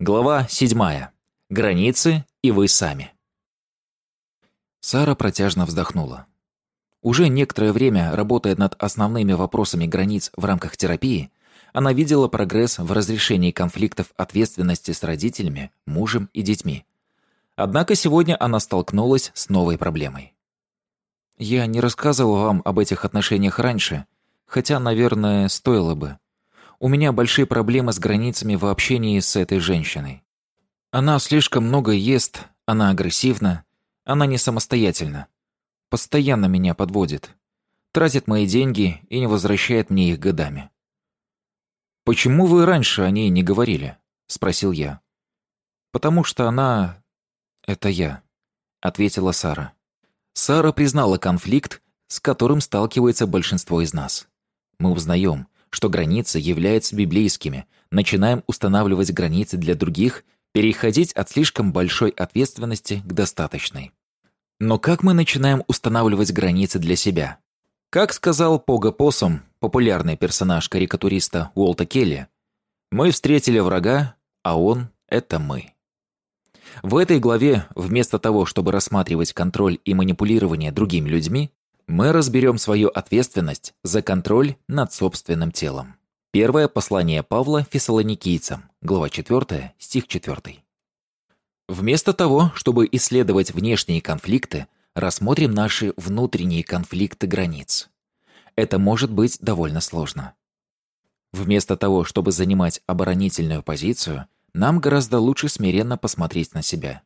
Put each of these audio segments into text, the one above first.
Глава 7. Границы и вы сами. Сара протяжно вздохнула. Уже некоторое время, работая над основными вопросами границ в рамках терапии, она видела прогресс в разрешении конфликтов ответственности с родителями, мужем и детьми. Однако сегодня она столкнулась с новой проблемой. «Я не рассказывал вам об этих отношениях раньше, хотя, наверное, стоило бы. У меня большие проблемы с границами в общении с этой женщиной. Она слишком много ест, она агрессивна, она не самостоятельна. Постоянно меня подводит. Тратит мои деньги и не возвращает мне их годами. «Почему вы раньше о ней не говорили?» — спросил я. «Потому что она... это я», — ответила Сара. Сара признала конфликт, с которым сталкивается большинство из нас. Мы узнаем, что границы являются библейскими, начинаем устанавливать границы для других, переходить от слишком большой ответственности к достаточной. Но как мы начинаем устанавливать границы для себя? Как сказал Пога Посом, популярный персонаж карикатуриста Уолта Келли, «Мы встретили врага, а он — это мы». В этой главе, вместо того, чтобы рассматривать контроль и манипулирование другими людьми, мы разберем свою ответственность за контроль над собственным телом. Первое послание Павла фессалоникийцам, глава 4, стих 4. Вместо того, чтобы исследовать внешние конфликты, рассмотрим наши внутренние конфликты границ. Это может быть довольно сложно. Вместо того, чтобы занимать оборонительную позицию, нам гораздо лучше смиренно посмотреть на себя.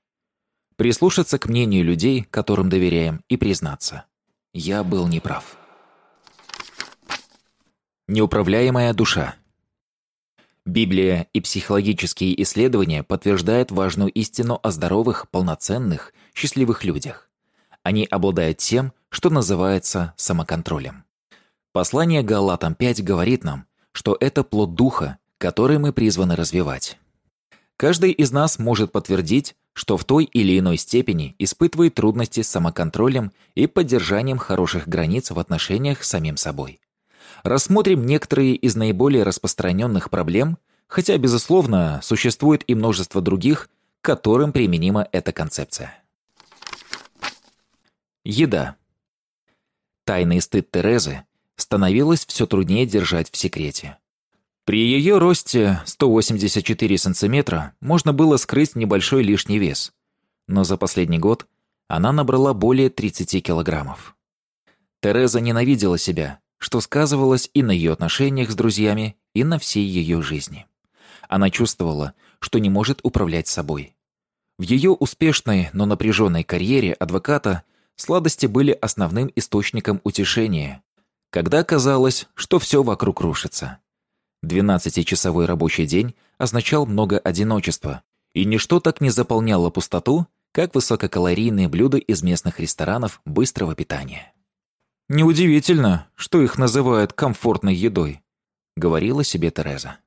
Прислушаться к мнению людей, которым доверяем, и признаться. Я был неправ. Неуправляемая душа. Библия и психологические исследования подтверждают важную истину о здоровых, полноценных, счастливых людях. Они обладают тем, что называется самоконтролем. Послание Галатам 5 говорит нам, что это плод духа, который мы призваны развивать. Каждый из нас может подтвердить, что в той или иной степени испытывает трудности с самоконтролем и поддержанием хороших границ в отношениях с самим собой. Рассмотрим некоторые из наиболее распространенных проблем, хотя, безусловно, существует и множество других, к которым применима эта концепция. Еда. Тайный стыд Терезы становилось все труднее держать в секрете. При ее росте 184 сантиметра можно было скрыть небольшой лишний вес, но за последний год она набрала более 30 килограммов. Тереза ненавидела себя, что сказывалось и на ее отношениях с друзьями, и на всей ее жизни. Она чувствовала, что не может управлять собой. В ее успешной, но напряженной карьере адвоката сладости были основным источником утешения, когда казалось, что все вокруг рушится. 12-часовой рабочий день означал много одиночества, и ничто так не заполняло пустоту, как высококалорийные блюда из местных ресторанов быстрого питания. «Неудивительно, что их называют комфортной едой», — говорила себе Тереза.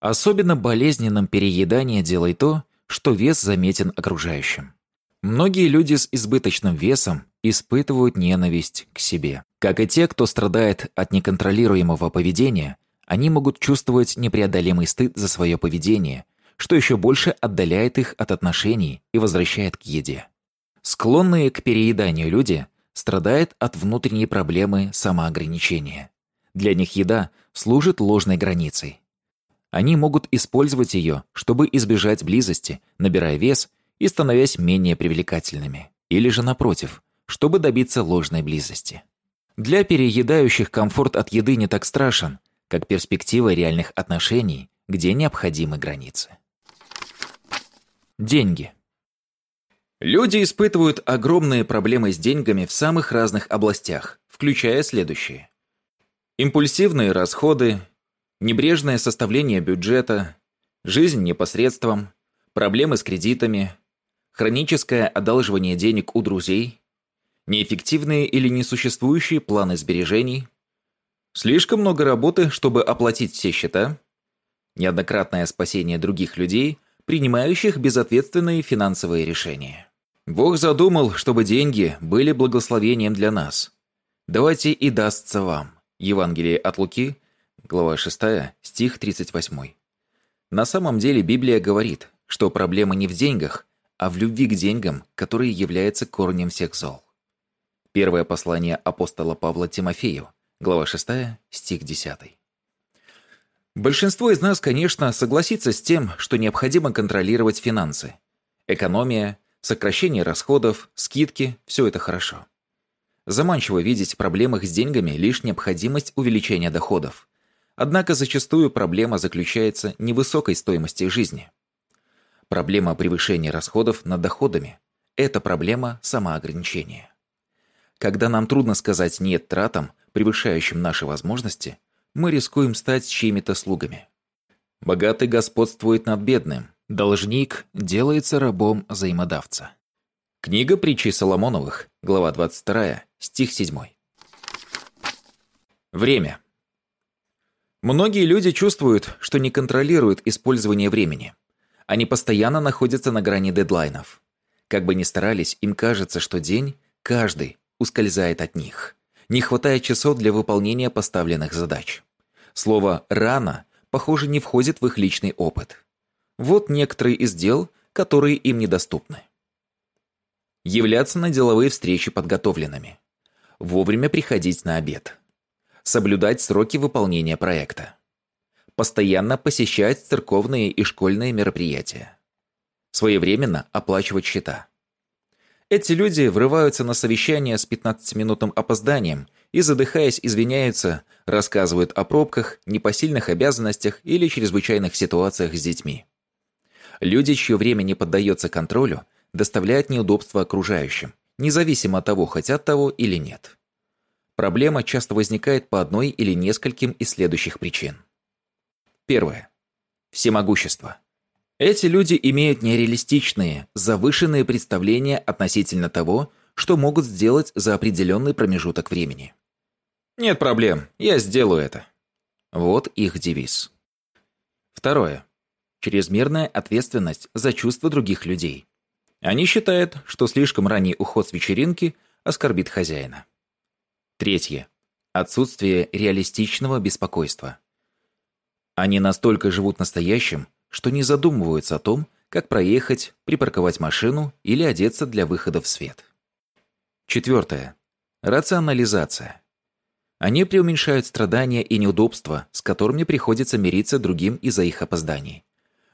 Особенно болезненным переедание делает то, что вес заметен окружающим. Многие люди с избыточным весом испытывают ненависть к себе. Как и те, кто страдает от неконтролируемого поведения, они могут чувствовать непреодолимый стыд за свое поведение, что еще больше отдаляет их от отношений и возвращает к еде. Склонные к перееданию люди страдают от внутренней проблемы самоограничения. Для них еда служит ложной границей. Они могут использовать ее, чтобы избежать близости, набирая вес и становясь менее привлекательными. Или же напротив, чтобы добиться ложной близости. Для переедающих комфорт от еды не так страшен, как перспектива реальных отношений, где необходимы границы. Деньги. Люди испытывают огромные проблемы с деньгами в самых разных областях, включая следующие. Импульсивные расходы, небрежное составление бюджета, жизнь непосредством, проблемы с кредитами, хроническое одалживание денег у друзей, неэффективные или несуществующие планы сбережений, Слишком много работы, чтобы оплатить все счета. Неоднократное спасение других людей, принимающих безответственные финансовые решения. Бог задумал, чтобы деньги были благословением для нас. Давайте и дастся вам. Евангелие от Луки, глава 6, стих 38. На самом деле Библия говорит, что проблема не в деньгах, а в любви к деньгам, который является корнем всех зол. Первое послание апостола Павла Тимофею, глава 6, стих 10. Большинство из нас, конечно, согласится с тем, что необходимо контролировать финансы. Экономия, сокращение расходов, скидки – все это хорошо. Заманчиво видеть в проблемах с деньгами лишь необходимость увеличения доходов. Однако зачастую проблема заключается не в высокой стоимости жизни. Проблема превышения расходов над доходами – это проблема самоограничения. Когда нам трудно сказать «нет» тратам, превышающим наши возможности, мы рискуем стать чьими-то слугами. Богатый господствует над бедным, должник делается рабом взаимодавца. Книга притчей Соломоновых, глава 22, стих 7. Время. Многие люди чувствуют, что не контролируют использование времени. Они постоянно находятся на грани дедлайнов. Как бы ни старались, им кажется, что день, каждый, ускользает от них. Не хватает часов для выполнения поставленных задач. Слово «рано» похоже не входит в их личный опыт. Вот некоторые из дел, которые им недоступны. Являться на деловые встречи подготовленными. Вовремя приходить на обед. Соблюдать сроки выполнения проекта. Постоянно посещать церковные и школьные мероприятия. Своевременно оплачивать счета. Эти люди врываются на совещание с 15-минутным опозданием и, задыхаясь, извиняются, рассказывают о пробках, непосильных обязанностях или чрезвычайных ситуациях с детьми. Люди, чье время не поддается контролю, доставляют неудобства окружающим, независимо от того, хотят того или нет. Проблема часто возникает по одной или нескольким из следующих причин. Первое. Всемогущество. Эти люди имеют нереалистичные, завышенные представления относительно того, что могут сделать за определенный промежуток времени. «Нет проблем, я сделаю это». Вот их девиз. Второе. Чрезмерная ответственность за чувства других людей. Они считают, что слишком ранний уход с вечеринки оскорбит хозяина. Третье. Отсутствие реалистичного беспокойства. Они настолько живут настоящим, что не задумываются о том, как проехать, припарковать машину или одеться для выхода в свет. Четвертое. Рационализация. Они преуменьшают страдания и неудобства, с которыми приходится мириться другим из-за их опозданий.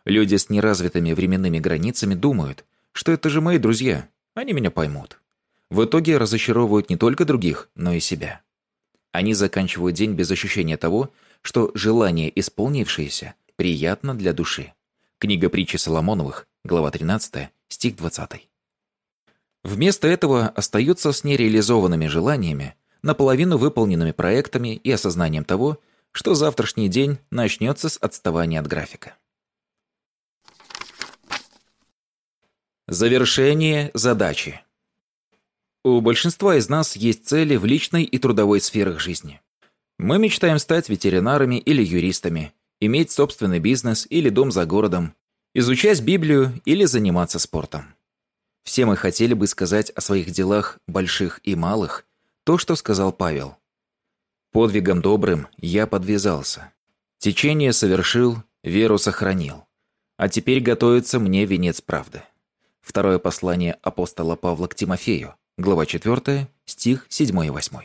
Люди с неразвитыми временными границами думают, что это же мои друзья, они меня поймут. В итоге разочаровывают не только других, но и себя. Они заканчивают день без ощущения того, что желание исполнившееся Приятно для души. Книга притчи Соломоновых, глава 13, стих 20. Вместо этого остаются с нереализованными желаниями, наполовину выполненными проектами и осознанием того, что завтрашний день начнется с отставания от графика. Завершение задачи. У большинства из нас есть цели в личной и трудовой сферах жизни. Мы мечтаем стать ветеринарами или юристами, иметь собственный бизнес или дом за городом, изучать Библию или заниматься спортом. Все мы хотели бы сказать о своих делах, больших и малых, то, что сказал Павел. «Подвигом добрым я подвязался. Течение совершил, веру сохранил. А теперь готовится мне венец правды». Второе послание апостола Павла к Тимофею, глава 4, стих 7 и 8.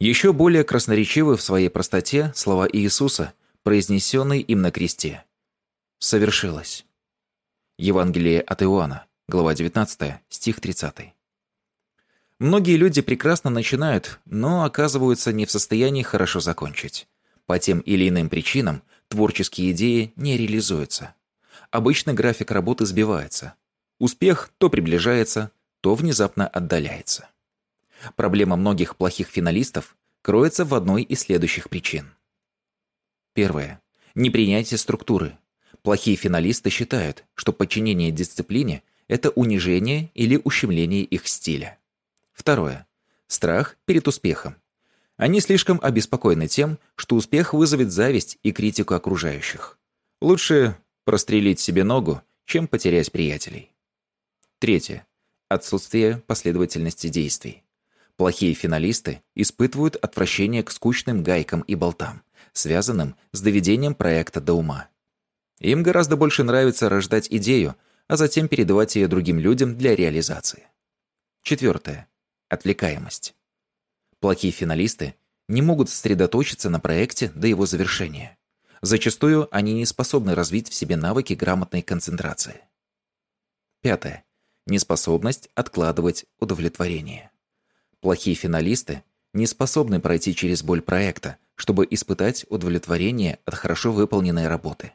Еще более красноречивы в своей простоте слова Иисуса, произнесенный им на кресте. Совершилось. Евангелие от Иоанна, глава 19, стих 30. Многие люди прекрасно начинают, но оказываются не в состоянии хорошо закончить. По тем или иным причинам творческие идеи не реализуются. Обычно график работы сбивается. Успех то приближается, то внезапно отдаляется. Проблема многих плохих финалистов кроется в одной из следующих причин. Первое. Непринятие структуры. Плохие финалисты считают, что подчинение дисциплине – это унижение или ущемление их стиля. Второе. Страх перед успехом. Они слишком обеспокоены тем, что успех вызовет зависть и критику окружающих. Лучше прострелить себе ногу, чем потерять приятелей. Третье. Отсутствие последовательности действий. Плохие финалисты испытывают отвращение к скучным гайкам и болтам связанным с доведением проекта до ума. Им гораздо больше нравится рождать идею, а затем передавать ее другим людям для реализации. Четвертое. Отвлекаемость. Плохие финалисты не могут сосредоточиться на проекте до его завершения. Зачастую они не способны развить в себе навыки грамотной концентрации. Пятое. Неспособность откладывать удовлетворение. Плохие финалисты не способны пройти через боль проекта, чтобы испытать удовлетворение от хорошо выполненной работы.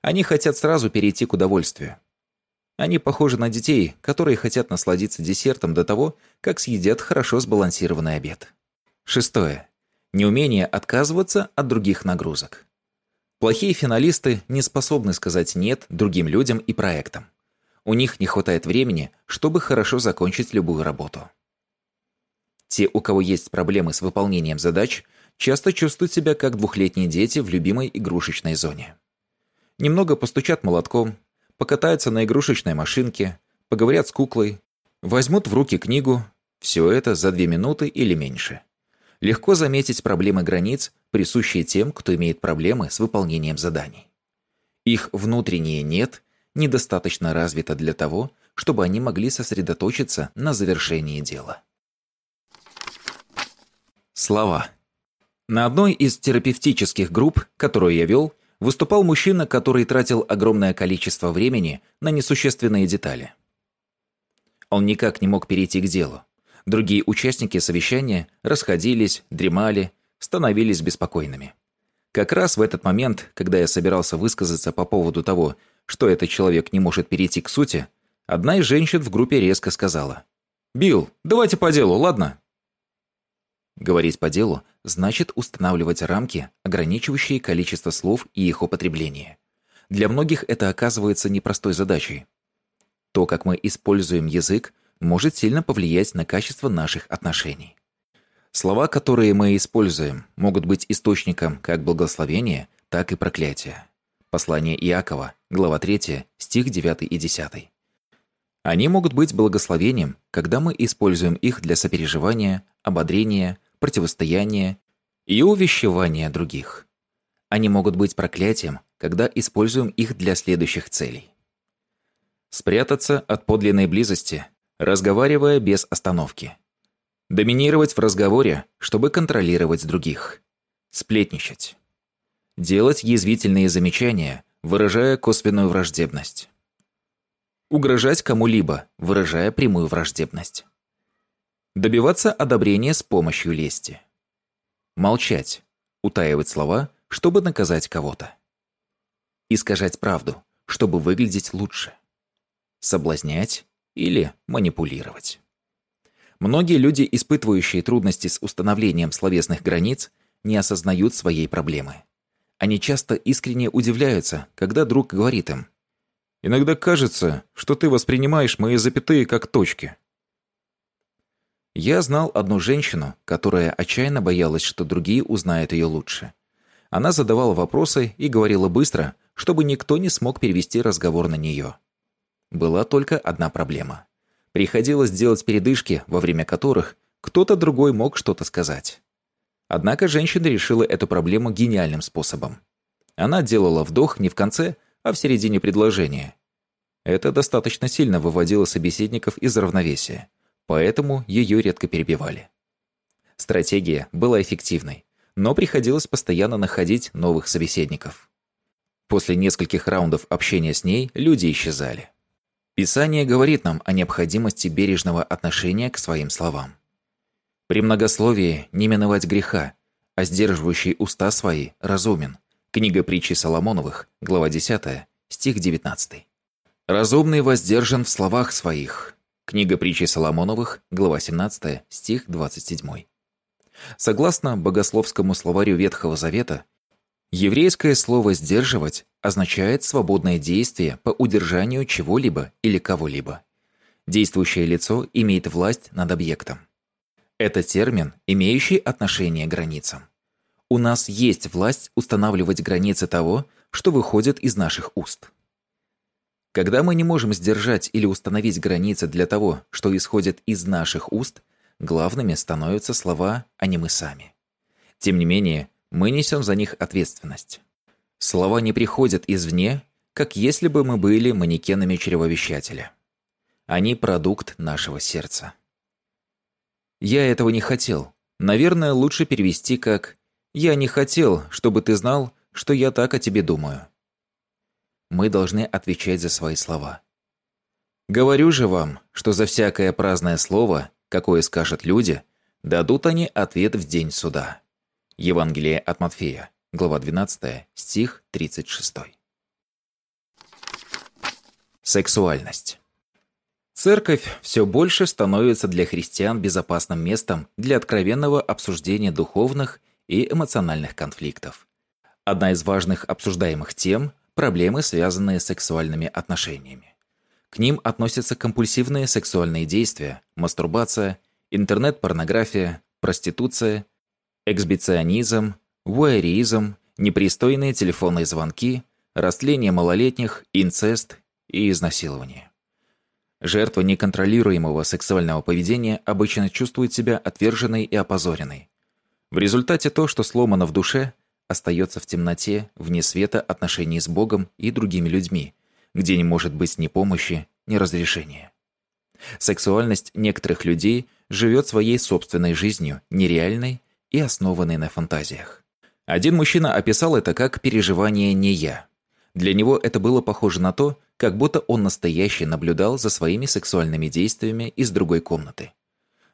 Они хотят сразу перейти к удовольствию. Они похожи на детей, которые хотят насладиться десертом до того, как съедят хорошо сбалансированный обед. Шестое. Неумение отказываться от других нагрузок. Плохие финалисты не способны сказать «нет» другим людям и проектам. У них не хватает времени, чтобы хорошо закончить любую работу. Те, у кого есть проблемы с выполнением задач, часто чувствуют себя как двухлетние дети в любимой игрушечной зоне. Немного постучат молотком, покатаются на игрушечной машинке, поговорят с куклой, возьмут в руки книгу, все это за две минуты или меньше. Легко заметить проблемы границ, присущие тем, кто имеет проблемы с выполнением заданий. Их внутреннее «нет» недостаточно развито для того, чтобы они могли сосредоточиться на завершении дела. Слова. На одной из терапевтических групп, которую я вел, выступал мужчина, который тратил огромное количество времени на несущественные детали. Он никак не мог перейти к делу. Другие участники совещания расходились, дремали, становились беспокойными. Как раз в этот момент, когда я собирался высказаться по поводу того, что этот человек не может перейти к сути, одна из женщин в группе резко сказала. «Билл, давайте по делу, ладно?» Говорить по делу значит устанавливать рамки, ограничивающие количество слов и их употребление. Для многих это оказывается непростой задачей. То, как мы используем язык, может сильно повлиять на качество наших отношений. Слова, которые мы используем, могут быть источником как благословения, так и проклятия. Послание Иакова, глава 3, стих 9 и 10. Они могут быть благословением, когда мы используем их для сопереживания, ободрения, противостояния и увещевания других. Они могут быть проклятием, когда используем их для следующих целей. Спрятаться от подлинной близости, разговаривая без остановки. Доминировать в разговоре, чтобы контролировать других. Сплетничать. Делать язвительные замечания, выражая косвенную враждебность. Угрожать кому-либо, выражая прямую враждебность. Добиваться одобрения с помощью лести. Молчать. Утаивать слова, чтобы наказать кого-то. Искажать правду, чтобы выглядеть лучше. Соблазнять или манипулировать. Многие люди, испытывающие трудности с установлением словесных границ, не осознают своей проблемы. Они часто искренне удивляются, когда друг говорит им «Иногда кажется, что ты воспринимаешь мои запятые как точки». Я знал одну женщину, которая отчаянно боялась, что другие узнают ее лучше. Она задавала вопросы и говорила быстро, чтобы никто не смог перевести разговор на нее. Была только одна проблема. Приходилось делать передышки, во время которых кто-то другой мог что-то сказать. Однако женщина решила эту проблему гениальным способом. Она делала вдох не в конце, а в середине предложения. Это достаточно сильно выводило собеседников из равновесия поэтому ее редко перебивали. Стратегия была эффективной, но приходилось постоянно находить новых собеседников. После нескольких раундов общения с ней люди исчезали. Писание говорит нам о необходимости бережного отношения к своим словам. При многословии не миновать греха, а сдерживающий уста свои разумен. Книга притчи Соломоновых, глава 10, стих 19. Разумный воздержан в словах своих, Книга притчи Соломоновых, глава 17, стих 27. Согласно богословскому словарю Ветхого Завета, еврейское слово «сдерживать» означает свободное действие по удержанию чего-либо или кого-либо. Действующее лицо имеет власть над объектом. Это термин, имеющий отношение к границам. У нас есть власть устанавливать границы того, что выходит из наших уст. Когда мы не можем сдержать или установить границы для того, что исходит из наших уст, главными становятся слова, а не мы сами. Тем не менее, мы несем за них ответственность. Слова не приходят извне, как если бы мы были манекенами чревовещателя. Они продукт нашего сердца. Я этого не хотел. Наверное, лучше перевести как «Я не хотел, чтобы ты знал, что я так о тебе думаю». Мы должны отвечать за свои слова. Говорю же вам, что за всякое праздное слово, какое скажут люди, дадут они ответ в день суда. Евангелие от Матфея, глава 12, стих 36. Сексуальность. Церковь все больше становится для христиан безопасным местом для откровенного обсуждения духовных и эмоциональных конфликтов. Одна из важных обсуждаемых тем – проблемы, связанные с сексуальными отношениями. К ним относятся компульсивные сексуальные действия, мастурбация, интернет-порнография, проституция, эксбиционизм, вуайеризм, непристойные телефонные звонки, растление малолетних, инцест и изнасилование. Жертва неконтролируемого сексуального поведения обычно чувствует себя отверженной и опозоренной. В результате то, что сломано в душе, остается в темноте, вне света отношений с Богом и другими людьми, где не может быть ни помощи, ни разрешения. Сексуальность некоторых людей живет своей собственной жизнью, нереальной и основанной на фантазиях. Один мужчина описал это как переживание «не я». Для него это было похоже на то, как будто он настоящий наблюдал за своими сексуальными действиями из другой комнаты.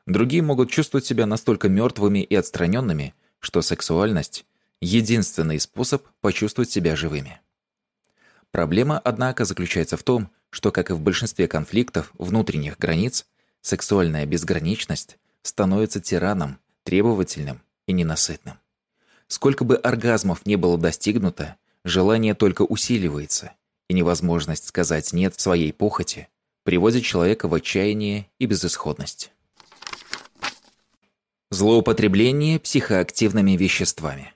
Другие могут чувствовать себя настолько мертвыми и отстраненными, что сексуальность – единственный способ почувствовать себя живыми. Проблема, однако, заключается в том, что, как и в большинстве конфликтов внутренних границ, сексуальная безграничность становится тираном, требовательным и ненасытным. Сколько бы оргазмов не было достигнуто, желание только усиливается, и невозможность сказать «нет» своей похоти приводит человека в отчаяние и безысходность. Злоупотребление психоактивными веществами.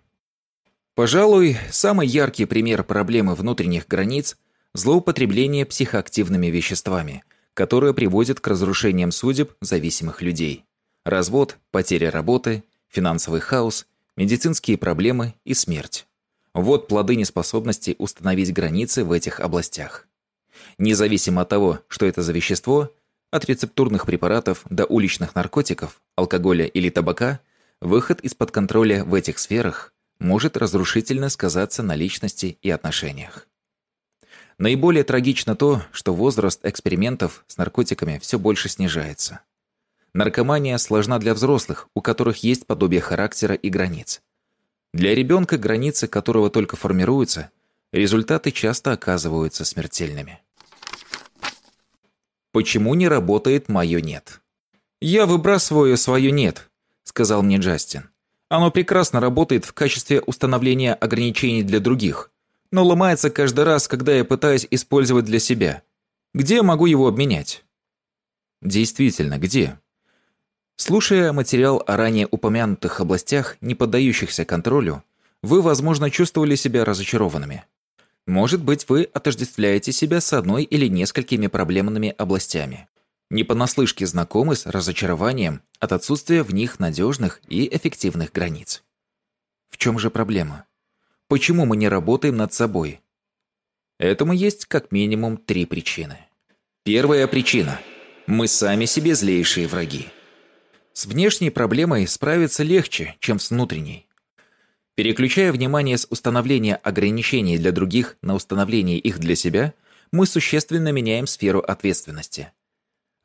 Пожалуй, самый яркий пример проблемы внутренних границ – злоупотребление психоактивными веществами, которое приводит к разрушениям судеб зависимых людей. Развод, потеря работы, финансовый хаос, медицинские проблемы и смерть. Вот плоды неспособности установить границы в этих областях. Независимо от того, что это за вещество, от рецептурных препаратов до уличных наркотиков, алкоголя или табака, выход из-под контроля в этих сферах может разрушительно сказаться на личности и отношениях. Наиболее трагично то, что возраст экспериментов с наркотиками все больше снижается. Наркомания сложна для взрослых, у которых есть подобие характера и границ. Для ребенка, границы которого только формируются, результаты часто оказываются смертельными. Почему не работает мое «нет»? «Я выбрасываю свое «нет», — сказал мне Джастин. «Оно прекрасно работает в качестве установления ограничений для других, но ломается каждый раз, когда я пытаюсь использовать для себя. Где я могу его обменять?» «Действительно, где?» Слушая материал о ранее упомянутых областях, не поддающихся контролю, вы, возможно, чувствовали себя разочарованными. Может быть, вы отождествляете себя с одной или несколькими проблемными областями. Не понаслышке знакомы с разочарованием от отсутствия в них надежных и эффективных границ. В чем же проблема? Почему мы не работаем над собой? Этому есть как минимум три причины. Первая причина. Мы сами себе злейшие враги. С внешней проблемой справиться легче, чем с внутренней. Переключая внимание с установления ограничений для других на установление их для себя, мы существенно меняем сферу ответственности.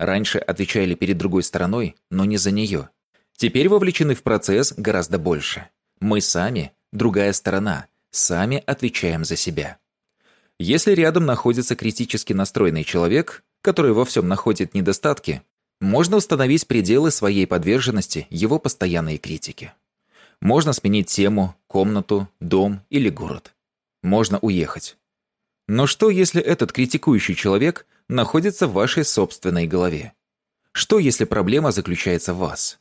Раньше отвечали перед другой стороной, но не за нее. Теперь вовлечены в процесс гораздо больше. Мы сами, другая сторона, сами отвечаем за себя. Если рядом находится критически настроенный человек, который во всем находит недостатки, можно установить пределы своей подверженности его постоянной критике. Можно сменить тему, комнату, дом или город. Можно уехать. Но что, если этот критикующий человек находится в вашей собственной голове? Что, если проблема заключается в вас?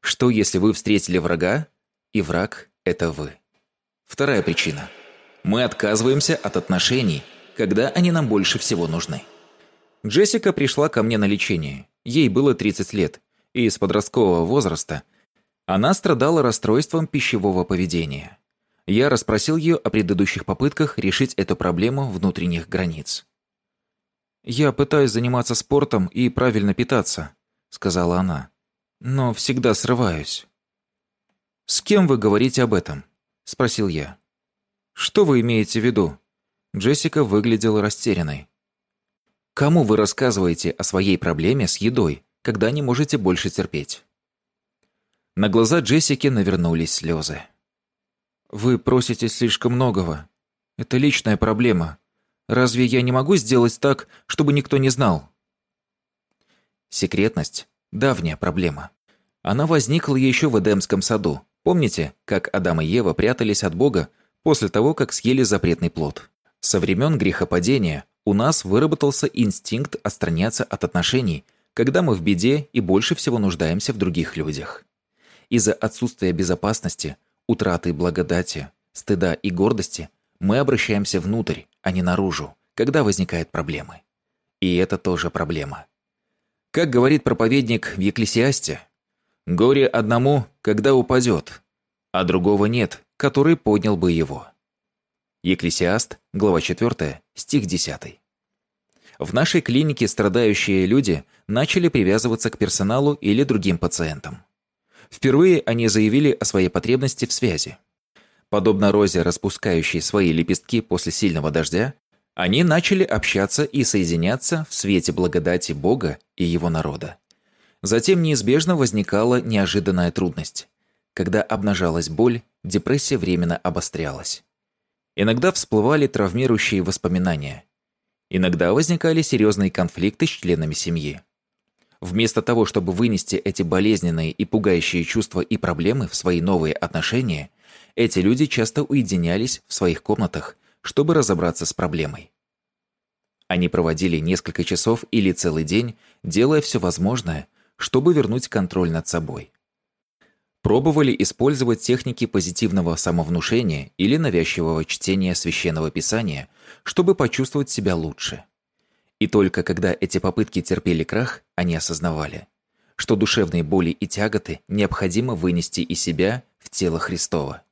Что, если вы встретили врага, и враг – это вы? Вторая причина. Мы отказываемся от отношений, когда они нам больше всего нужны. Джессика пришла ко мне на лечение. Ей было 30 лет, и с подросткового возраста она страдала расстройством пищевого поведения. Я расспросил ее о предыдущих попытках решить эту проблему внутренних границ. «Я пытаюсь заниматься спортом и правильно питаться», — сказала она. «Но всегда срываюсь». «С кем вы говорите об этом?» — спросил я. «Что вы имеете в виду?» Джессика выглядела растерянной. «Кому вы рассказываете о своей проблеме с едой, когда не можете больше терпеть?» На глаза Джессики навернулись слезы. «Вы просите слишком многого. Это личная проблема. Разве я не могу сделать так, чтобы никто не знал?» Секретность – давняя проблема. Она возникла еще в Эдемском саду. Помните, как Адам и Ева прятались от Бога после того, как съели запретный плод? Со времен грехопадения у нас выработался инстинкт отстраняться от отношений, когда мы в беде и больше всего нуждаемся в других людях. Из-за отсутствия безопасности, утраты благодати, стыда и гордости мы обращаемся внутрь, а не наружу, когда возникают проблемы. И это тоже проблема. Как говорит проповедник в Екклесиасте, «Горе одному, когда упадет, а другого нет, который поднял бы его». Екклесиаст, глава 4, стих 10. В нашей клинике страдающие люди начали привязываться к персоналу или другим пациентам. Впервые они заявили о своей потребности в связи. Подобно розе, распускающей свои лепестки после сильного дождя, они начали общаться и соединяться в свете благодати Бога и Его народа. Затем неизбежно возникала неожиданная трудность. Когда обнажалась боль, депрессия временно обострялась. Иногда всплывали травмирующие воспоминания. Иногда возникали серьезные конфликты с членами семьи. Вместо того, чтобы вынести эти болезненные и пугающие чувства и проблемы в свои новые отношения, эти люди часто уединялись в своих комнатах, чтобы разобраться с проблемой. Они проводили несколько часов или целый день, делая все возможное, чтобы вернуть контроль над собой. Пробовали использовать техники позитивного самовнушения или навязчивого чтения священного писания, чтобы почувствовать себя лучше. И только когда эти попытки терпели крах, они осознавали, что душевные боли и тяготы необходимо вынести из себя в тело Христова.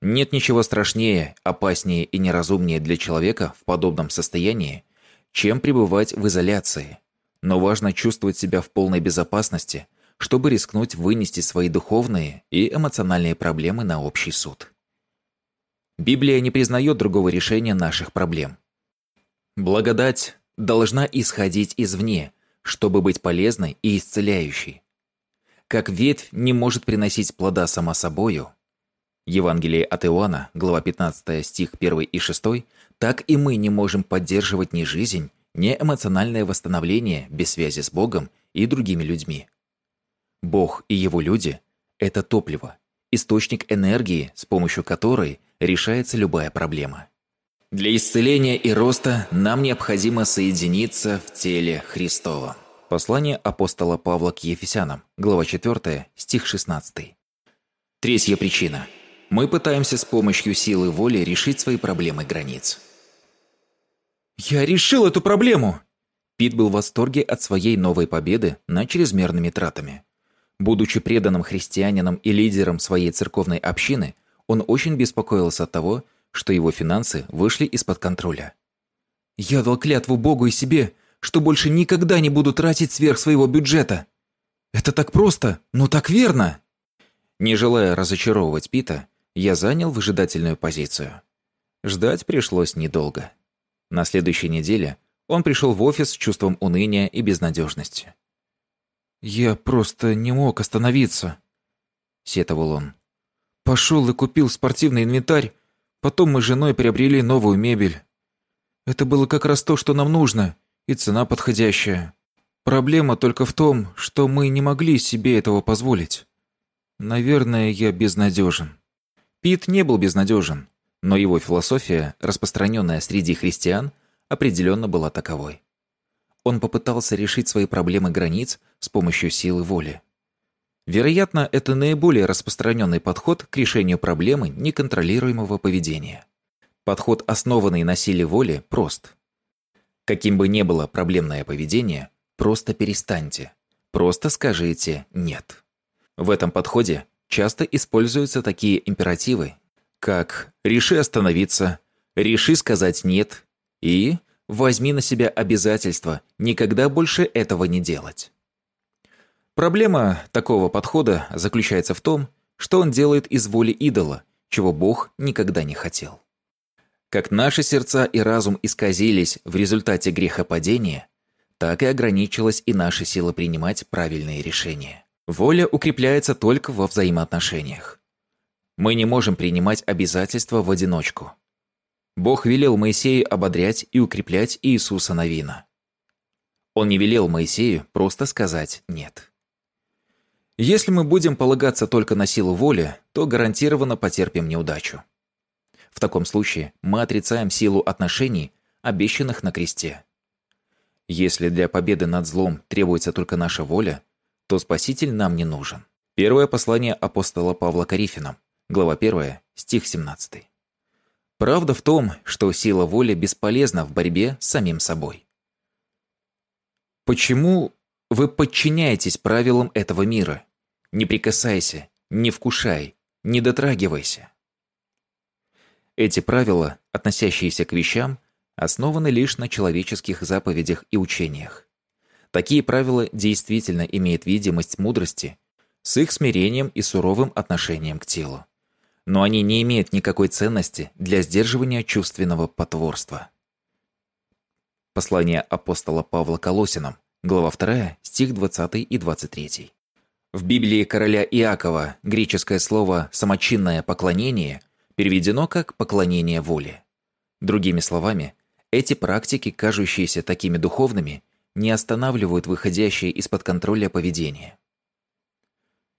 Нет ничего страшнее, опаснее и неразумнее для человека в подобном состоянии, чем пребывать в изоляции. Но важно чувствовать себя в полной безопасности, чтобы рискнуть вынести свои духовные и эмоциональные проблемы на общий суд. Библия не признает другого решения наших проблем. Благодать должна исходить извне, чтобы быть полезной и исцеляющей. Как ветвь не может приносить плода сама собою, Евангелие от Иоанна, глава 15, стих 1 и 6, так и мы не можем поддерживать ни жизнь, ни эмоциональное восстановление без связи с Богом и другими людьми. Бог и Его люди – это топливо, источник энергии, с помощью которой решается любая проблема. Для исцеления и роста нам необходимо соединиться в теле Христова. Послание апостола Павла к Ефесянам, глава 4, стих 16. Третья причина. Мы пытаемся с помощью силы воли решить свои проблемы границ. «Я решил эту проблему!» Пит был в восторге от своей новой победы над чрезмерными тратами. Будучи преданным христианином и лидером своей церковной общины, он очень беспокоился от того, что его финансы вышли из-под контроля. «Я дал клятву Богу и себе, что больше никогда не буду тратить сверх своего бюджета. Это так просто, но так верно!» Не желая разочаровывать Пита, я занял выжидательную позицию. Ждать пришлось недолго. На следующей неделе он пришел в офис с чувством уныния и безнадежности. «Я просто не мог остановиться», — сетовал он. «Пошел и купил спортивный инвентарь, Потом мы с женой приобрели новую мебель. Это было как раз то, что нам нужно, и цена подходящая. Проблема только в том, что мы не могли себе этого позволить. Наверное, я безнадежен. Пит не был безнадежен, но его философия, распространенная среди христиан, определенно была таковой. Он попытался решить свои проблемы границ с помощью силы воли. Вероятно, это наиболее распространенный подход к решению проблемы неконтролируемого поведения. Подход, основанный на силе воли, прост. Каким бы ни было проблемное поведение, просто перестаньте. Просто скажите «нет». В этом подходе часто используются такие императивы, как «реши остановиться», «реши сказать нет» и «возьми на себя обязательство никогда больше этого не делать». Проблема такого подхода заключается в том, что он делает из воли идола, чего Бог никогда не хотел. Как наши сердца и разум исказились в результате грехопадения, так и ограничилась и наша сила принимать правильные решения. Воля укрепляется только во взаимоотношениях. Мы не можем принимать обязательства в одиночку. Бог велел Моисею ободрять и укреплять Иисуса Новина. Он не велел Моисею просто сказать «нет». Если мы будем полагаться только на силу воли, то гарантированно потерпим неудачу. В таком случае мы отрицаем силу отношений, обещанных на кресте. Если для победы над злом требуется только наша воля, то Спаситель нам не нужен. Первое послание апостола Павла Корифинам, глава 1, стих 17. Правда в том, что сила воли бесполезна в борьбе с самим собой. Почему вы подчиняетесь правилам этого мира? Не прикасайся, не вкушай, не дотрагивайся. Эти правила, относящиеся к вещам, основаны лишь на человеческих заповедях и учениях. Такие правила действительно имеют видимость мудрости с их смирением и суровым отношением к телу. Но они не имеют никакой ценности для сдерживания чувственного потворства. Послание апостола Павла Колосинам, глава 2, стих 20 и 23. В Библии короля Иакова греческое слово «самочинное поклонение» переведено как «поклонение воле». Другими словами, эти практики, кажущиеся такими духовными, не останавливают выходящее из-под контроля поведение.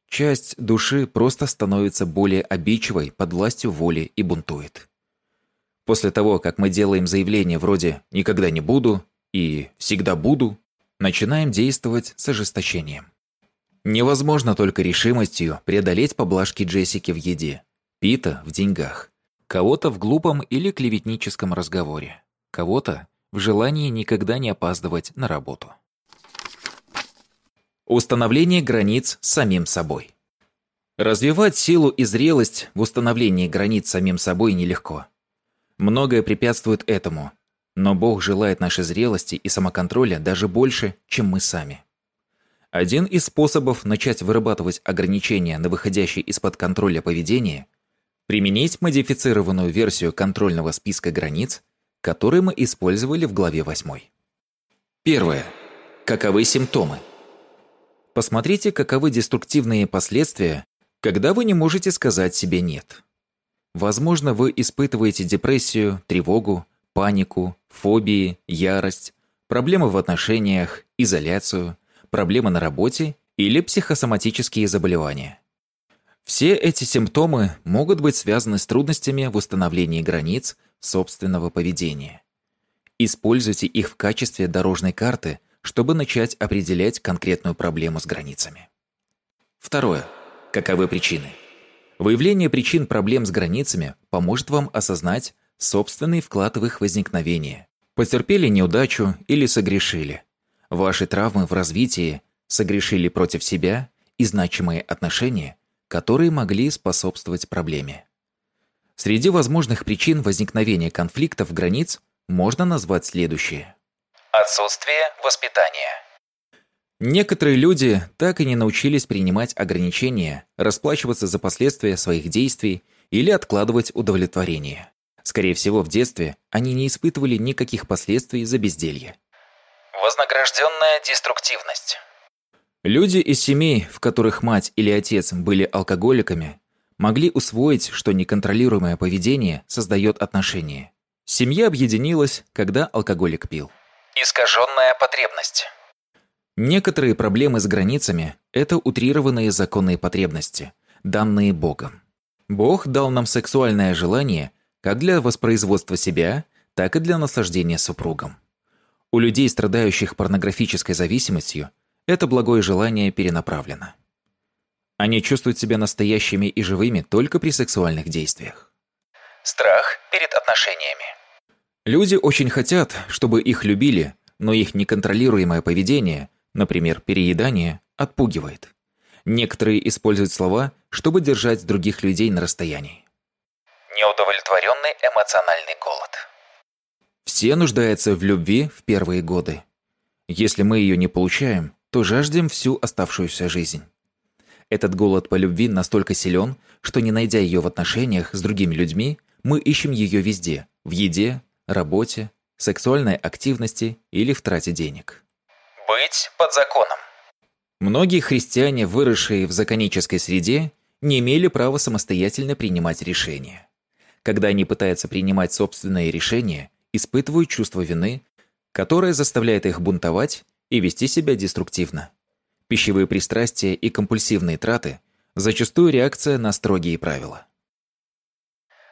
Часть души просто становится более обидчивой под властью воли и бунтует. После того, как мы делаем заявление вроде «никогда не буду» и «всегда буду», начинаем действовать с ожесточением. Невозможно только решимостью преодолеть поблажки Джессики в еде, Пита в деньгах, кого-то в глупом или клеветническом разговоре, кого-то в желании никогда не опаздывать на работу. Установление границ самим собой. Развивать силу и зрелость в установлении границ самим собой нелегко. Многое препятствует этому, но Бог желает нашей зрелости и самоконтроля даже больше, чем мы сами. Один из способов начать вырабатывать ограничения на выходящее из-под контроля поведение – применить модифицированную версию контрольного списка границ, который мы использовали в главе 8. Первое. Каковы симптомы? Посмотрите, каковы деструктивные последствия, когда вы не можете сказать себе «нет». Возможно, вы испытываете депрессию, тревогу, панику, фобии, ярость, проблемы в отношениях, изоляцию – проблемы на работе или психосоматические заболевания. Все эти симптомы могут быть связаны с трудностями в установлении границ собственного поведения. Используйте их в качестве дорожной карты, чтобы начать определять конкретную проблему с границами. Второе. Каковы причины? Выявление причин проблем с границами поможет вам осознать собственный вклад в их возникновение. Потерпели неудачу или согрешили. Ваши травмы в развитии согрешили против себя и значимые отношения, которые могли способствовать проблеме. Среди возможных причин возникновения конфликтов границ можно назвать следующие. Отсутствие воспитания. Некоторые люди так и не научились принимать ограничения, расплачиваться за последствия своих действий или откладывать удовлетворение. Скорее всего, в детстве они не испытывали никаких последствий за безделье. Вознагражденная деструктивность. Люди из семей, в которых мать или отец были алкоголиками, могли усвоить, что неконтролируемое поведение создает отношения. Семья объединилась, когда алкоголик пил. Искаженная потребность. Некоторые проблемы с границами – это утрированные законные потребности, данные Богом. Бог дал нам сексуальное желание как для воспроизводства себя, так и для наслаждения супругом. У людей, страдающих порнографической зависимостью, это благое желание перенаправлено. Они чувствуют себя настоящими и живыми только при сексуальных действиях. Страх перед отношениями. Люди очень хотят, чтобы их любили, но их неконтролируемое поведение, например, переедание, отпугивает. Некоторые используют слова, чтобы держать других людей на расстоянии. Неудовлетворенный эмоциональный голод. Все нуждаются в любви в первые годы. Если мы ее не получаем, то жаждем всю оставшуюся жизнь. Этот голод по любви настолько силен, что не найдя ее в отношениях с другими людьми, мы ищем ее везде – в еде, работе, сексуальной активности или в трате денег. Быть под законом. Многие христиане, выросшие в законической среде, не имели права самостоятельно принимать решения. Когда они пытаются принимать собственные решения, испытывают чувство вины, которое заставляет их бунтовать и вести себя деструктивно. Пищевые пристрастия и компульсивные траты – зачастую реакция на строгие правила.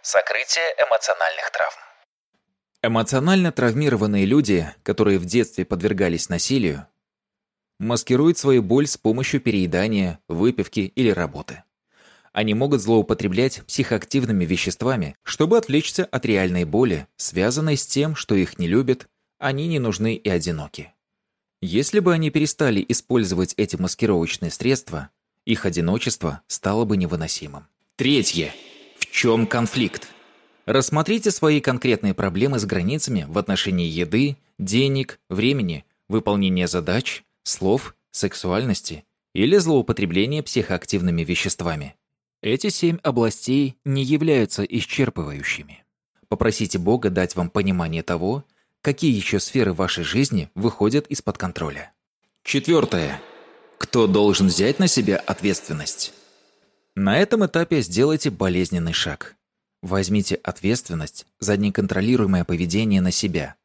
Сокрытие эмоциональных травм. Эмоционально травмированные люди, которые в детстве подвергались насилию, маскируют свою боль с помощью переедания, выпивки или работы. Они могут злоупотреблять психоактивными веществами, чтобы отвлечься от реальной боли, связанной с тем, что их не любят, они не нужны и одиноки. Если бы они перестали использовать эти маскировочные средства, их одиночество стало бы невыносимым. Третье. В чем конфликт? Рассмотрите свои конкретные проблемы с границами в отношении еды, денег, времени, выполнения задач, слов, сексуальности или злоупотребления психоактивными веществами. Эти семь областей не являются исчерпывающими. Попросите Бога дать вам понимание того, какие еще сферы вашей жизни выходят из-под контроля. Четвертое. Кто должен взять на себя ответственность? На этом этапе сделайте болезненный шаг. Возьмите ответственность за неконтролируемое поведение на себя.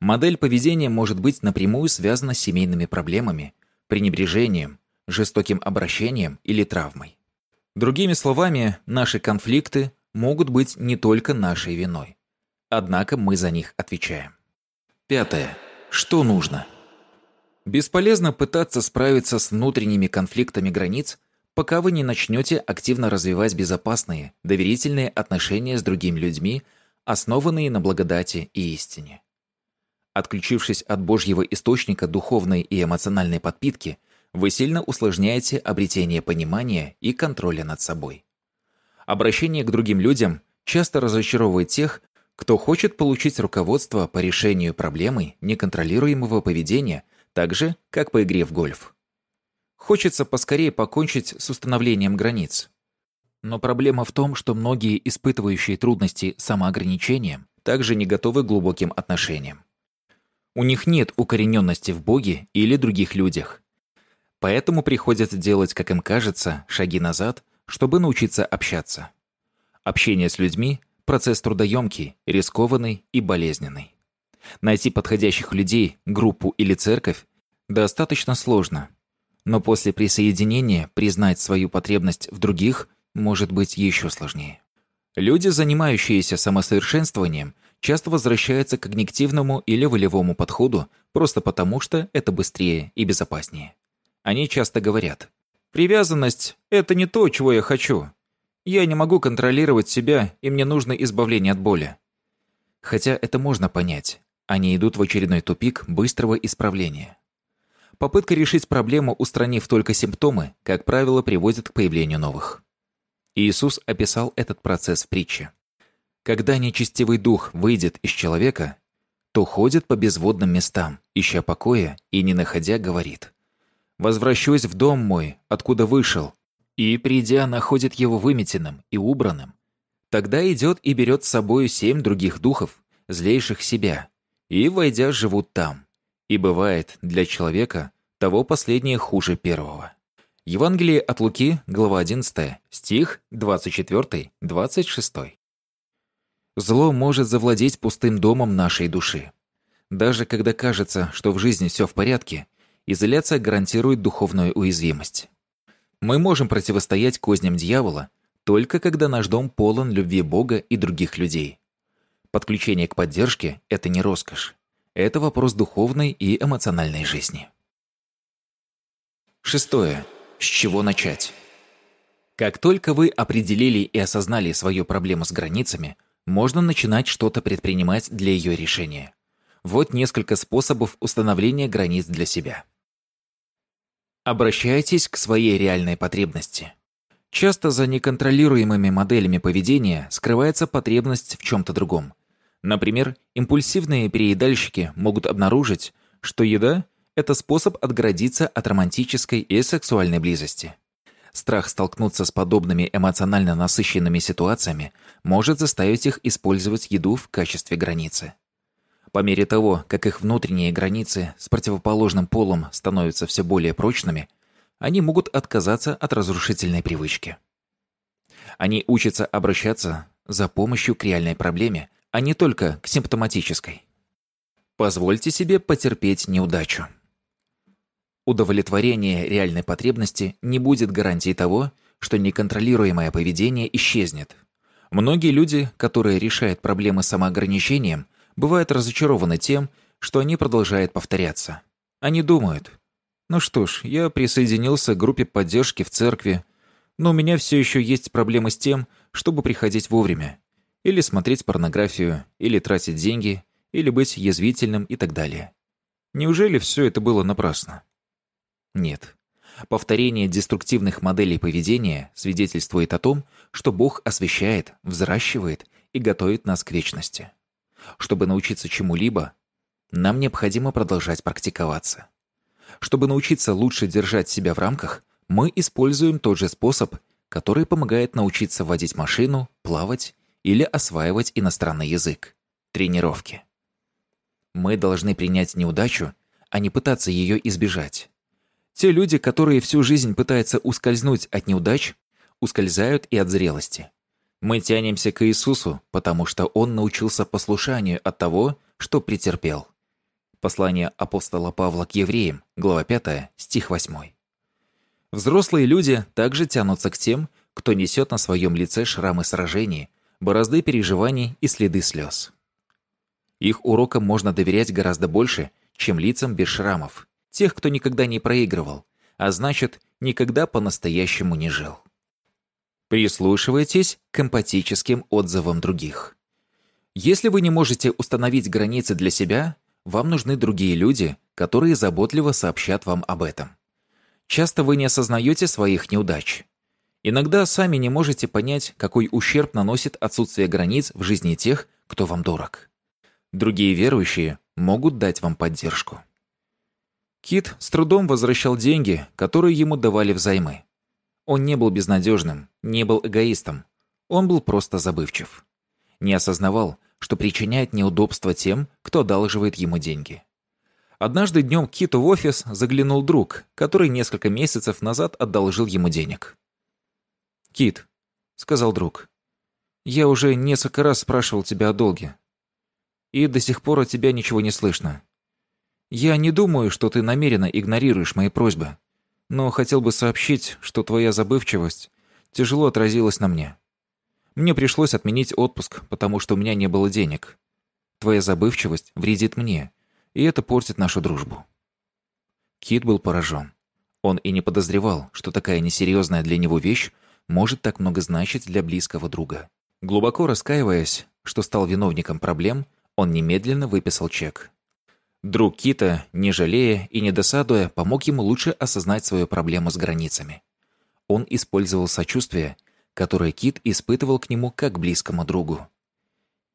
Модель поведения может быть напрямую связана с семейными проблемами, пренебрежением, жестоким обращением или травмой. Другими словами, наши конфликты могут быть не только нашей виной. Однако мы за них отвечаем. Пятое. Что нужно? Бесполезно пытаться справиться с внутренними конфликтами границ, пока вы не начнете активно развивать безопасные, доверительные отношения с другими людьми, основанные на благодати и истине. Отключившись от Божьего источника духовной и эмоциональной подпитки, вы сильно усложняете обретение понимания и контроля над собой. Обращение к другим людям часто разочаровывает тех, кто хочет получить руководство по решению проблемы неконтролируемого поведения так же, как по игре в гольф. Хочется поскорее покончить с установлением границ. Но проблема в том, что многие испытывающие трудности самоограничением также не готовы к глубоким отношениям. У них нет укорененности в Боге или других людях. Поэтому приходится делать, как им кажется, шаги назад, чтобы научиться общаться. Общение с людьми Процесс трудоемкий, рискованный и болезненный. Найти подходящих людей, группу или церковь достаточно сложно. Но после присоединения признать свою потребность в других может быть еще сложнее. Люди, занимающиеся самосовершенствованием, часто возвращаются к когнитивному или волевому подходу просто потому, что это быстрее и безопаснее. Они часто говорят, «Привязанность – это не то, чего я хочу. Я не могу контролировать себя, и мне нужно избавление от боли. Хотя это можно понять. Они идут в очередной тупик быстрого исправления. Попытка решить проблему, устранив только симптомы, как правило, приводит к появлению новых. Иисус описал этот процесс в притче. Когда нечестивый дух выйдет из человека, то ходит по безводным местам, ища покоя и, не находя, говорит «Возвращусь в дом мой, откуда вышел, и, придя, находит его выметенным и убранным. Тогда идет и берет с собою семь других духов, злейших себя, и, войдя, живут там. И бывает для человека того последнее хуже первого. Евангелие от Луки, глава 11, стих 24-26. Зло может завладеть пустым домом нашей души. Даже когда кажется, что в жизни все в порядке, изоляция гарантирует духовную уязвимость. Мы можем противостоять козням дьявола только когда наш дом полон любви Бога и других людей. Подключение к поддержке – это не роскошь. Это вопрос духовной и эмоциональной жизни. Шестое. С чего начать? Как только вы определили и осознали свою проблему с границами, можно начинать что-то предпринимать для ее решения. Вот несколько способов установления границ для себя. Обращайтесь к своей реальной потребности. Часто за неконтролируемыми моделями поведения скрывается потребность в чем-то другом. Например, импульсивные переедальщики могут обнаружить, что еда – это способ отгородиться от романтической и сексуальной близости. Страх столкнуться с подобными эмоционально насыщенными ситуациями может заставить их использовать еду в качестве границы. По мере того, как их внутренние границы с противоположным полом становятся все более прочными, они могут отказаться от разрушительной привычки. Они учатся обращаться за помощью к реальной проблеме, а не только к симптоматической. Позвольте себе потерпеть неудачу. Удовлетворение реальной потребности не будет гарантией того, что неконтролируемое поведение исчезнет. Многие люди, которые решают проблемы самоограничением, бывают разочарованы тем, что они продолжают повторяться. Они думают, ну что ж, я присоединился к группе поддержки в церкви, но у меня все еще есть проблемы с тем, чтобы приходить вовремя. Или смотреть порнографию, или тратить деньги, или быть язвительным и так далее. Неужели все это было напрасно? Нет. Повторение деструктивных моделей поведения свидетельствует о том, что Бог освещает, взращивает и готовит нас к вечности. Чтобы научиться чему-либо, нам необходимо продолжать практиковаться. Чтобы научиться лучше держать себя в рамках, мы используем тот же способ, который помогает научиться водить машину, плавать или осваивать иностранный язык – тренировки. Мы должны принять неудачу, а не пытаться ее избежать. Те люди, которые всю жизнь пытаются ускользнуть от неудач, ускользают и от зрелости. Мы тянемся к Иисусу, потому что Он научился послушанию от того, что претерпел. Послание апостола Павла к евреям, глава 5, стих 8. Взрослые люди также тянутся к тем, кто несет на своем лице шрамы сражений, борозды переживаний и следы слез. Их урокам можно доверять гораздо больше, чем лицам без шрамов, тех, кто никогда не проигрывал, а значит, никогда по-настоящему не жил. Прислушивайтесь к эмпатическим отзывам других. Если вы не можете установить границы для себя, вам нужны другие люди, которые заботливо сообщат вам об этом. Часто вы не осознаете своих неудач. Иногда сами не можете понять, какой ущерб наносит отсутствие границ в жизни тех, кто вам дорог. Другие верующие могут дать вам поддержку. Кит с трудом возвращал деньги, которые ему давали взаймы. Он не был безнадежным, не был эгоистом. Он был просто забывчив. Не осознавал, что причиняет неудобства тем, кто одалживает ему деньги. Однажды днем Киту в офис заглянул друг, который несколько месяцев назад одолжил ему денег. «Кит», — сказал друг, — «я уже несколько раз спрашивал тебя о долге. И до сих пор от тебя ничего не слышно. Я не думаю, что ты намеренно игнорируешь мои просьбы, но хотел бы сообщить, что твоя забывчивость тяжело отразилась на мне. Мне пришлось отменить отпуск, потому что у меня не было денег. Твоя забывчивость вредит мне, и это портит нашу дружбу». Кит был поражен. Он и не подозревал, что такая несерьезная для него вещь может так много значить для близкого друга. Глубоко раскаиваясь, что стал виновником проблем, он немедленно выписал чек. Друг Кита, не жалея и не досадуя, помог ему лучше осознать свою проблему с границами. Он использовал сочувствие которое Кит испытывал к нему как близкому другу.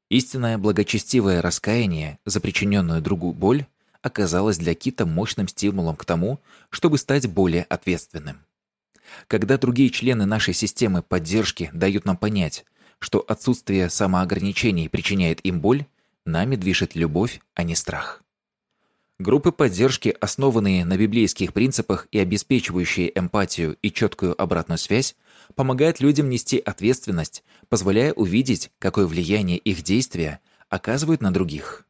Истинное благочестивое раскаяние за причиненную другу боль оказалось для Кита мощным стимулом к тому, чтобы стать более ответственным. Когда другие члены нашей системы поддержки дают нам понять, что отсутствие самоограничений причиняет им боль, нами движет любовь, а не страх. Группы поддержки, основанные на библейских принципах и обеспечивающие эмпатию и четкую обратную связь, помогают людям нести ответственность, позволяя увидеть, какое влияние их действия оказывают на других.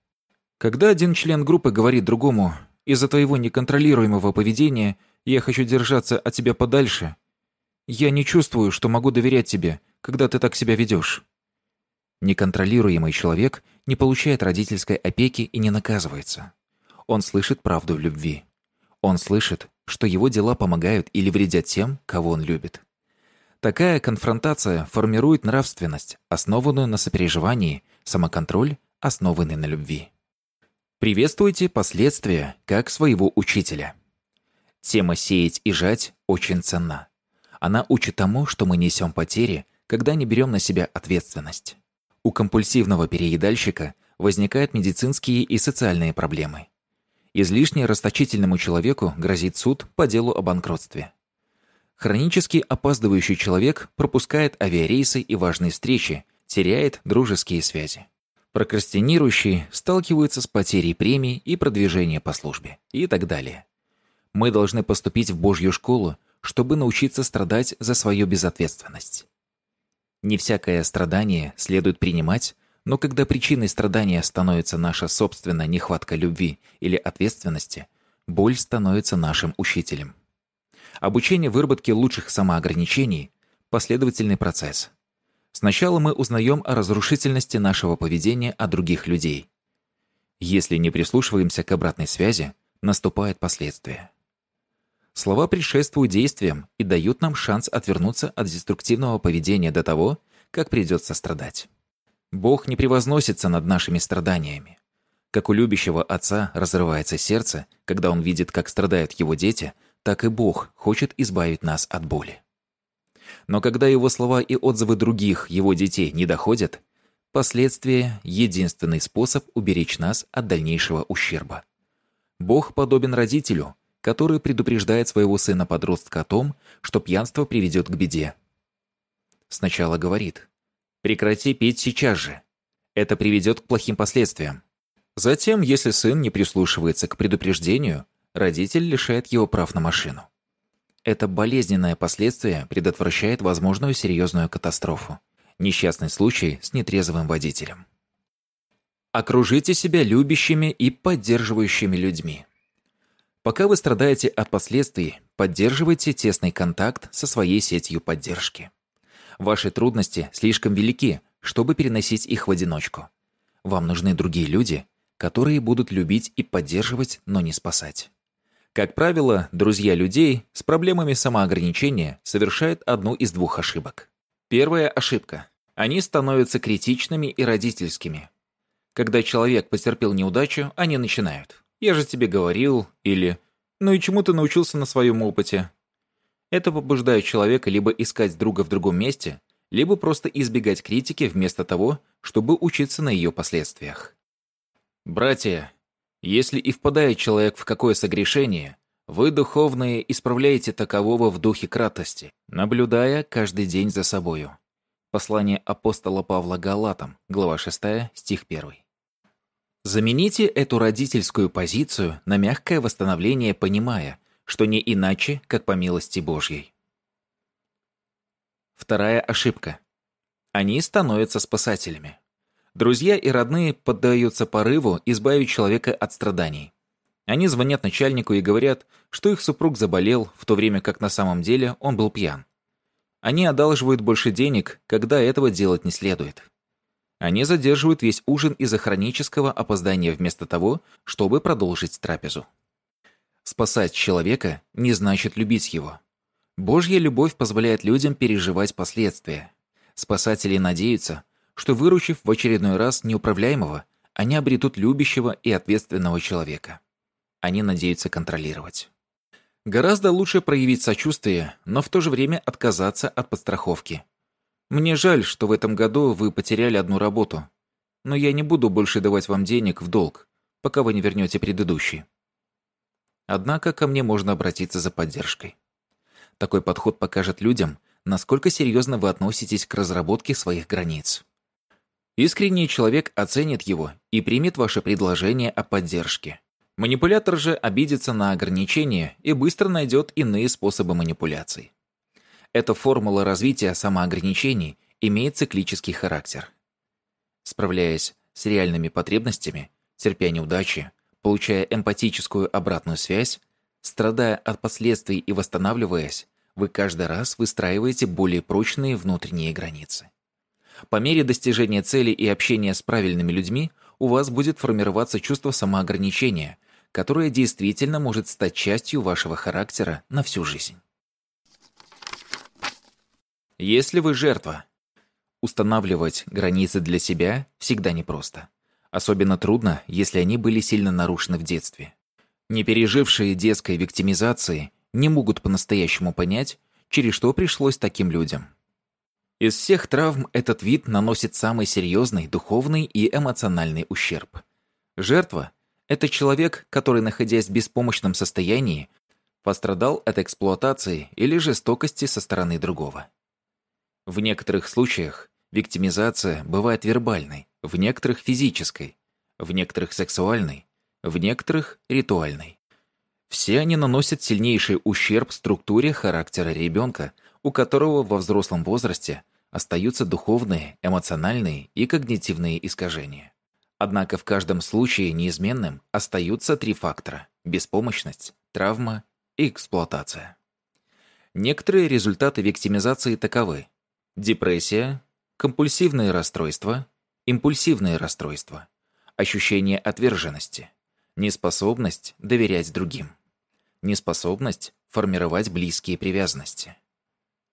Когда один член группы говорит другому «из-за твоего неконтролируемого поведения я хочу держаться от тебя подальше», я не чувствую, что могу доверять тебе, когда ты так себя ведешь. Неконтролируемый человек не получает родительской опеки и не наказывается. Он слышит правду в любви. Он слышит, что его дела помогают или вредят тем, кого он любит. Такая конфронтация формирует нравственность, основанную на сопереживании, самоконтроль, основанный на любви. Приветствуйте последствия как своего учителя. Тема «сеять и жать» очень ценна. Она учит тому, что мы несем потери, когда не берем на себя ответственность. У компульсивного переедальщика возникают медицинские и социальные проблемы. Излишне расточительному человеку грозит суд по делу о банкротстве. Хронически опаздывающий человек пропускает авиарейсы и важные встречи, теряет дружеские связи. Прокрастинирующие сталкиваются с потерей премий и продвижения по службе и так далее. Мы должны поступить в Божью школу, чтобы научиться страдать за свою безответственность. Не всякое страдание следует принимать, но когда причиной страдания становится наша собственная нехватка любви или ответственности, боль становится нашим учителем. Обучение выработке лучших самоограничений – последовательный процесс. Сначала мы узнаем о разрушительности нашего поведения от других людей. Если не прислушиваемся к обратной связи, наступают последствия. Слова предшествуют действиям и дают нам шанс отвернуться от деструктивного поведения до того, как придется страдать. Бог не превозносится над нашими страданиями. Как у любящего отца разрывается сердце, когда он видит, как страдают его дети, так и Бог хочет избавить нас от боли. Но когда его слова и отзывы других, его детей, не доходят, последствия — единственный способ уберечь нас от дальнейшего ущерба. Бог подобен родителю, который предупреждает своего сына-подростка о том, что пьянство приведет к беде. Сначала говорит «Прекрати пить сейчас же. Это приведет к плохим последствиям». Затем, если сын не прислушивается к предупреждению, родитель лишает его прав на машину. Это болезненное последствие предотвращает возможную серьезную катастрофу. Несчастный случай с нетрезвым водителем. Окружите себя любящими и поддерживающими людьми. Пока вы страдаете от последствий, поддерживайте тесный контакт со своей сетью поддержки. Ваши трудности слишком велики, чтобы переносить их в одиночку. Вам нужны другие люди, которые будут любить и поддерживать, но не спасать. Как правило, друзья людей с проблемами самоограничения совершают одну из двух ошибок. Первая ошибка. Они становятся критичными и родительскими. Когда человек потерпел неудачу, они начинают. «Я же тебе говорил» или «Ну и чему ты научился на своем опыте?» Это побуждает человека либо искать друга в другом месте, либо просто избегать критики вместо того, чтобы учиться на ее последствиях. Братья, если и впадает человек в какое согрешение, вы, духовные, исправляете такового в духе кратости, наблюдая каждый день за собою. Послание апостола Павла Галатам, глава 6, стих 1. Замените эту родительскую позицию на мягкое восстановление, понимая, что не иначе, как по милости Божьей. Вторая ошибка. Они становятся спасателями. Друзья и родные поддаются порыву избавить человека от страданий. Они звонят начальнику и говорят, что их супруг заболел, в то время как на самом деле он был пьян. Они одалживают больше денег, когда этого делать не следует. Они задерживают весь ужин из-за хронического опоздания вместо того, чтобы продолжить трапезу. Спасать человека не значит любить его. Божья любовь позволяет людям переживать последствия. Спасатели надеются, что выручив в очередной раз неуправляемого, они обретут любящего и ответственного человека. Они надеются контролировать. Гораздо лучше проявить сочувствие, но в то же время отказаться от подстраховки. Мне жаль, что в этом году вы потеряли одну работу, но я не буду больше давать вам денег в долг, пока вы не вернете предыдущий. Однако ко мне можно обратиться за поддержкой. Такой подход покажет людям, насколько серьезно вы относитесь к разработке своих границ. Искренний человек оценит его и примет ваше предложение о поддержке. Манипулятор же обидится на ограничения и быстро найдет иные способы манипуляций. Эта формула развития самоограничений имеет циклический характер. Справляясь с реальными потребностями, терпя неудачи, получая эмпатическую обратную связь, страдая от последствий и восстанавливаясь, вы каждый раз выстраиваете более прочные внутренние границы. По мере достижения цели и общения с правильными людьми у вас будет формироваться чувство самоограничения, которое действительно может стать частью вашего характера на всю жизнь. Если вы жертва, устанавливать границы для себя всегда непросто. Особенно трудно, если они были сильно нарушены в детстве. Не пережившие детской виктимизации не могут по-настоящему понять, через что пришлось таким людям. Из всех травм этот вид наносит самый серьезный духовный и эмоциональный ущерб. Жертва – это человек, который, находясь в беспомощном состоянии, пострадал от эксплуатации или жестокости со стороны другого. В некоторых случаях виктимизация бывает вербальной, в некоторых – физической, в некоторых – сексуальной, в некоторых – ритуальной. Все они наносят сильнейший ущерб структуре характера ребенка, у которого во взрослом возрасте остаются духовные, эмоциональные и когнитивные искажения. Однако в каждом случае неизменным остаются три фактора – беспомощность, травма и эксплуатация. Некоторые результаты виктимизации таковы – депрессия, компульсивные расстройства, импульсивные расстройства, ощущение отверженности, неспособность доверять другим, неспособность формировать близкие привязанности,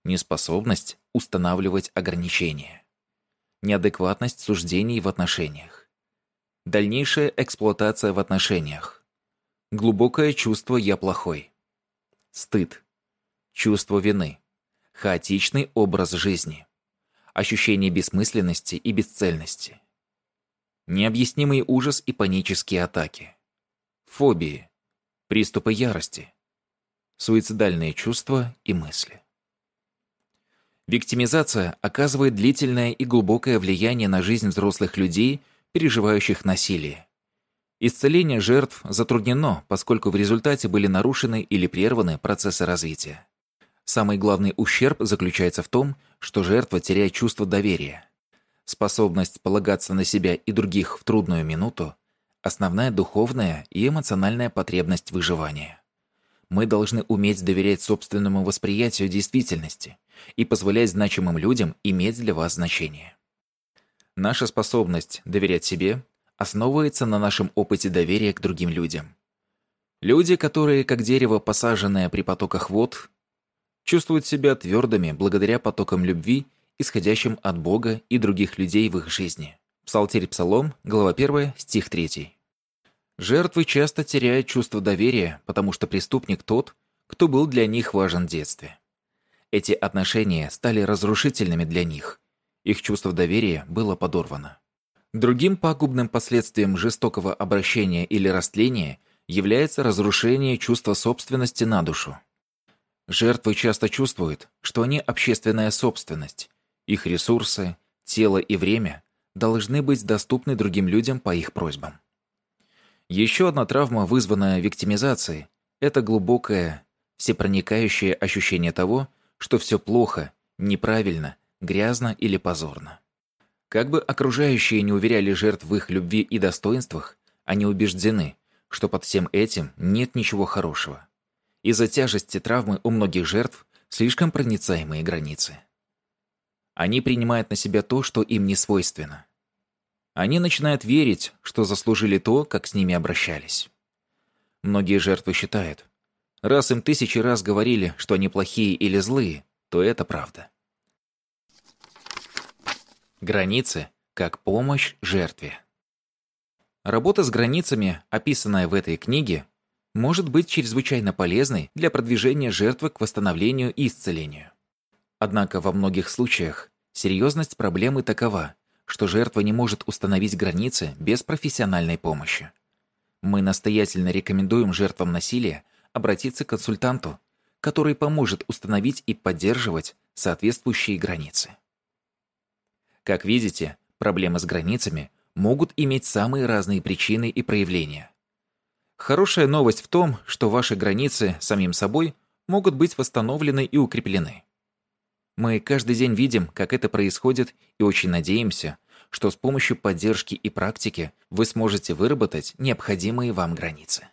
неспособность устанавливать ограничения, неадекватность суждений в отношениях, дальнейшая эксплуатация в отношениях, глубокое чувство «я плохой», стыд, чувство вины, хаотичный образ жизни, ощущение бессмысленности и бесцельности, необъяснимый ужас и панические атаки, фобии, приступы ярости, суицидальные чувства и мысли. Виктимизация оказывает длительное и глубокое влияние на жизнь взрослых людей, переживающих насилие. Исцеление жертв затруднено, поскольку в результате были нарушены или прерваны процессы развития. Самый главный ущерб заключается в том, что жертва теряет чувство доверия. Способность полагаться на себя и других в трудную минуту – основная духовная и эмоциональная потребность выживания. Мы должны уметь доверять собственному восприятию действительности и позволять значимым людям иметь для вас значение. Наша способность доверять себе основывается на нашем опыте доверия к другим людям. Люди, которые, как дерево, посаженное при потоках вод, чувствуют себя твердыми благодаря потокам любви, исходящим от Бога и других людей в их жизни. Псалтирь Псалом, глава 1, стих 3. Жертвы часто теряют чувство доверия, потому что преступник тот, кто был для них важен в детстве. Эти отношения стали разрушительными для них. Их чувство доверия было подорвано. Другим пагубным последствием жестокого обращения или растления является разрушение чувства собственности на душу. Жертвы часто чувствуют, что они общественная собственность. Их ресурсы, тело и время должны быть доступны другим людям по их просьбам. Еще одна травма, вызванная виктимизацией, это глубокое, всепроникающее ощущение того, что все плохо, неправильно, грязно или позорно. Как бы окружающие не уверяли жертв в их любви и достоинствах, они убеждены, что под всем этим нет ничего хорошего. Из-за тяжести травмы у многих жертв слишком проницаемые границы. Они принимают на себя то, что им не свойственно. Они начинают верить, что заслужили то, как с ними обращались. Многие жертвы считают, раз им тысячи раз говорили, что они плохие или злые, то это правда. Границы как помощь жертве. Работа с границами, описанная в этой книге, может быть чрезвычайно полезной для продвижения жертвы к восстановлению и исцелению. Однако во многих случаях серьезность проблемы такова, что жертва не может установить границы без профессиональной помощи. Мы настоятельно рекомендуем жертвам насилия обратиться к консультанту, который поможет установить и поддерживать соответствующие границы. Как видите, проблемы с границами могут иметь самые разные причины и проявления. Хорошая новость в том, что ваши границы самим собой могут быть восстановлены и укреплены. Мы каждый день видим, как это происходит, и очень надеемся, что с помощью поддержки и практики вы сможете выработать необходимые вам границы.